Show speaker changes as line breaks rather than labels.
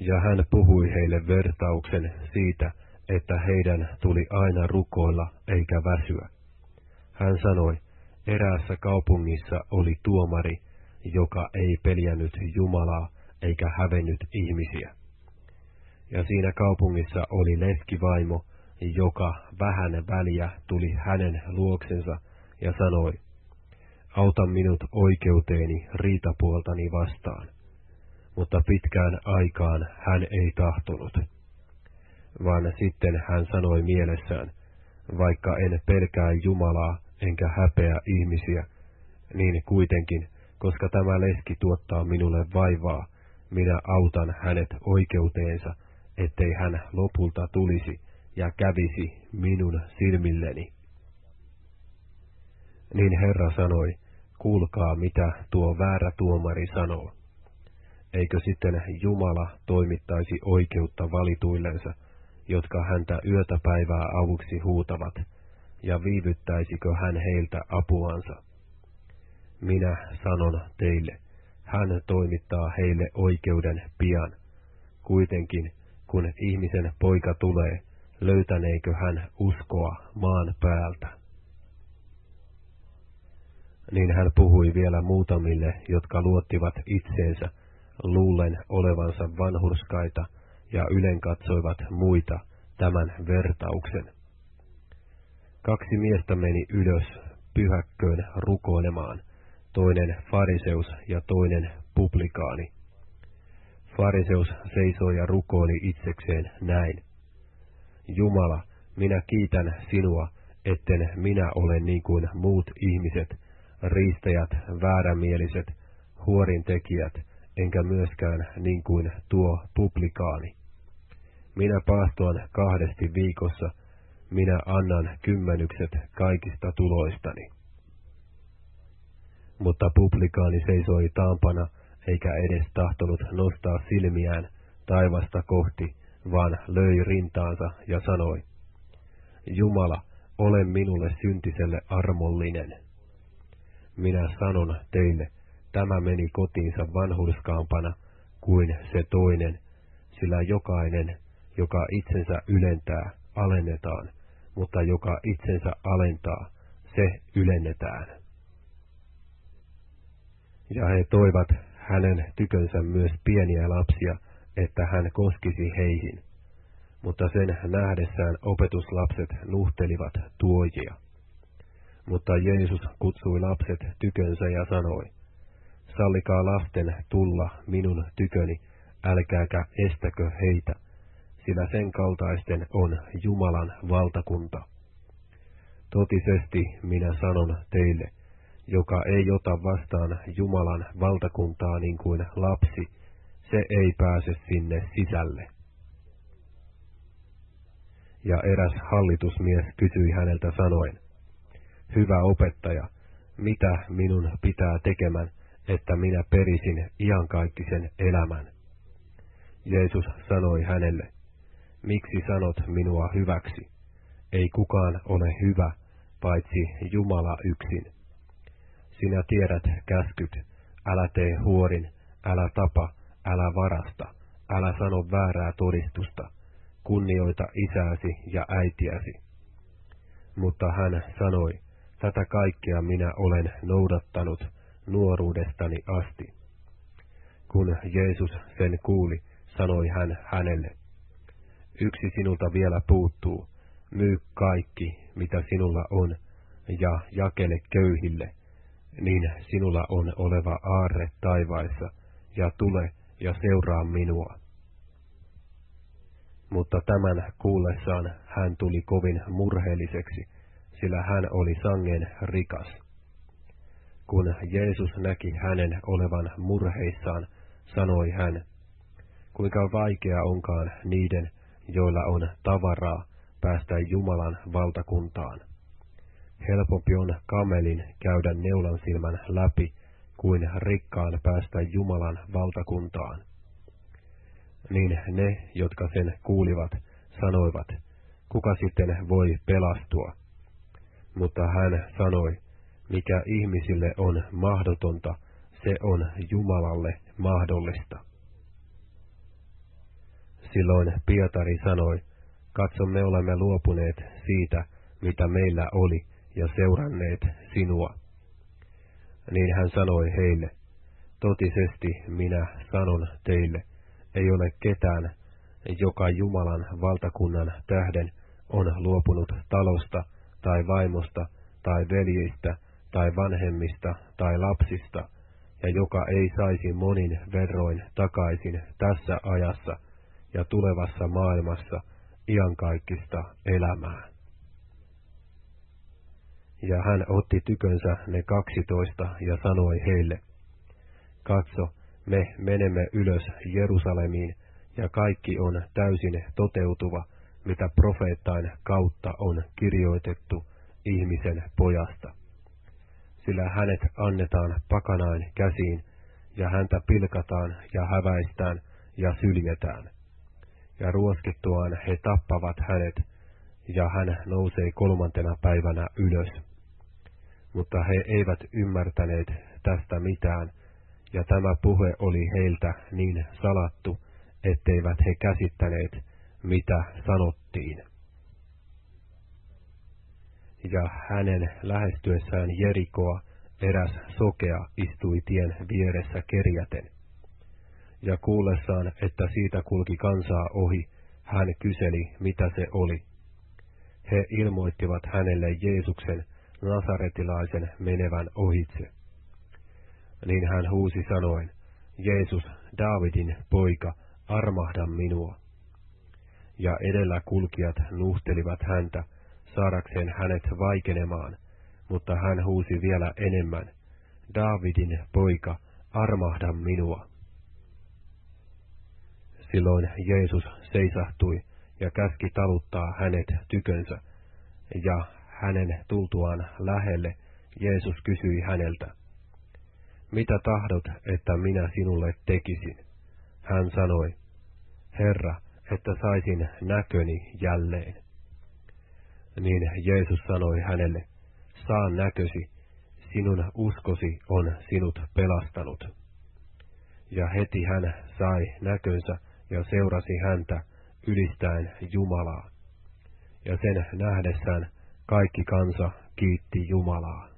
Ja hän puhui heille vertauksen siitä, että heidän tuli aina rukoilla eikä väsyä. Hän sanoi, eräässä kaupungissa oli tuomari, joka ei peljännyt Jumalaa eikä hävennyt ihmisiä. Ja siinä kaupungissa oli leskivaimo, joka vähän väliä tuli hänen luoksensa ja sanoi, auta minut oikeuteeni riitapuoltani vastaan. Mutta pitkään aikaan hän ei tahtonut. Vaan sitten hän sanoi mielessään, vaikka en pelkää Jumalaa enkä häpeä ihmisiä, niin kuitenkin, koska tämä leski tuottaa minulle vaivaa, minä autan hänet oikeuteensa, ettei hän lopulta tulisi ja kävisi minun silmilleni. Niin Herra sanoi, kuulkaa mitä tuo väärä tuomari sanoo. Eikö sitten Jumala toimittaisi oikeutta valituillensa, jotka häntä yötä päivää avuksi huutavat, ja viivyttäisikö hän heiltä apuansa? Minä sanon teille, hän toimittaa heille oikeuden pian. Kuitenkin, kun ihmisen poika tulee, löytäneekö hän uskoa maan päältä? Niin hän puhui vielä muutamille, jotka luottivat itseensä, luulen olevansa vanhurskaita, ja ylen katsoivat muita tämän vertauksen. Kaksi miestä meni ylös pyhäkköön rukoilemaan, toinen fariseus ja toinen publikaani. Fariseus seisoi ja rukoili itsekseen näin. Jumala, minä kiitän sinua, etten minä ole niin kuin muut ihmiset, riistäjät, väärämieliset, huorintekijät, enkä myöskään niin kuin tuo publikaani. Minä paastoan kahdesti viikossa, minä annan kymmenykset kaikista tuloistani. Mutta publikaani seisoi taampana, eikä edes tahtonut nostaa silmiään taivasta kohti, vaan löi rintaansa ja sanoi, Jumala, ole minulle syntiselle armollinen. Minä sanon teille, tämä meni kotiinsa vanhurskaampana kuin se toinen, sillä jokainen, joka itsensä ylentää, alennetaan, mutta joka itsensä alentaa, se ylennetään. Ja he toivat hänen tykönsä myös pieniä lapsia, että hän koskisi heihin. Mutta sen nähdessään opetuslapset nuhtelivat tuojia. Mutta Jeesus kutsui lapset tykönsä ja sanoi, sallikaa lasten tulla minun tyköni, älkääkä estäkö heitä, sillä sen kaltaisten on Jumalan valtakunta. Totisesti minä sanon teille, joka ei ota vastaan Jumalan valtakuntaa niin kuin lapsi, se ei pääse sinne sisälle. Ja eräs hallitusmies kysyi häneltä sanoen, Hyvä opettaja, mitä minun pitää tekemään, että minä perisin iankaikkisen elämän? Jeesus sanoi hänelle, miksi sanot minua hyväksi? Ei kukaan ole hyvä, paitsi Jumala yksin. Sinä tiedät käskyt, älä tee huorin, älä tapa, älä varasta, älä sano väärää todistusta, kunnioita isääsi ja äitiäsi. Mutta hän sanoi, tätä kaikkea minä olen noudattanut nuoruudestani asti. Kun Jeesus sen kuuli, sanoi hän hänelle, yksi sinulta vielä puuttuu, myy kaikki, mitä sinulla on, ja jakele köyhille, niin sinulla on oleva aarre taivaissa, ja tule ja seuraa minua. Mutta tämän kuullessaan hän tuli kovin murheelliseksi, sillä hän oli sangen rikas. Kun Jeesus näki hänen olevan murheissaan, sanoi hän, kuinka vaikea onkaan niiden, joilla on tavaraa, päästä Jumalan valtakuntaan. Helpompi on kamelin käydä neulan silmän läpi, kuin rikkaan päästä Jumalan valtakuntaan. Niin ne, jotka sen kuulivat, sanoivat, kuka sitten voi pelastua? Mutta hän sanoi, mikä ihmisille on mahdotonta, se on Jumalalle mahdollista. Silloin Pietari sanoi, katso me olemme luopuneet siitä, mitä meillä oli, ja seuranneet sinua. Niin hän sanoi heille, totisesti minä sanon teille, ei ole ketään, joka Jumalan valtakunnan tähden on luopunut talosta tai vaimosta tai veljistä tai vanhemmista tai lapsista, ja joka ei saisi monin verroin takaisin tässä ajassa ja tulevassa maailmassa iankaikkista elämää. Ja hän otti tykönsä ne kaksitoista ja sanoi heille, Katso, me menemme ylös Jerusalemiin, ja kaikki on täysin toteutuva, mitä profeettain kautta on kirjoitettu ihmisen pojasta. Sillä hänet annetaan pakanain käsiin, ja häntä pilkataan ja häväistään ja syljetään. Ja ruoskittuaan he tappavat hänet, ja hän nousee kolmantena päivänä ylös. Mutta he eivät ymmärtäneet tästä mitään, ja tämä puhe oli heiltä niin salattu, etteivät he käsittäneet, mitä sanottiin. Ja hänen lähestyessään Jerikoa eräs sokea istui tien vieressä kerjäten. Ja kuullessaan, että siitä kulki kansaa ohi, hän kyseli, mitä se oli. He ilmoittivat hänelle Jeesuksen, nasaretilaisen, menevän ohitse. Niin hän huusi sanoen, Jeesus, Daavidin poika, armahda minua. Ja edellä kulkijat nuhtelivat häntä, saadakseen hänet vaikenemaan, mutta hän huusi vielä enemmän, Daavidin poika, armahda minua. Silloin Jeesus seisahtui ja käski taluttaa hänet tykönsä, ja hänen tultuaan lähelle Jeesus kysyi häneltä, mitä tahdot, että minä sinulle tekisin? Hän sanoi, Herra, että saisin näköni jälleen. Niin Jeesus sanoi hänelle, saa näkösi, sinun uskosi on sinut pelastanut. Ja heti hän sai näkönsä ja seurasi häntä ylistäen Jumalaa. Ja sen nähdessään kaikki kansa kiitti Jumalaa.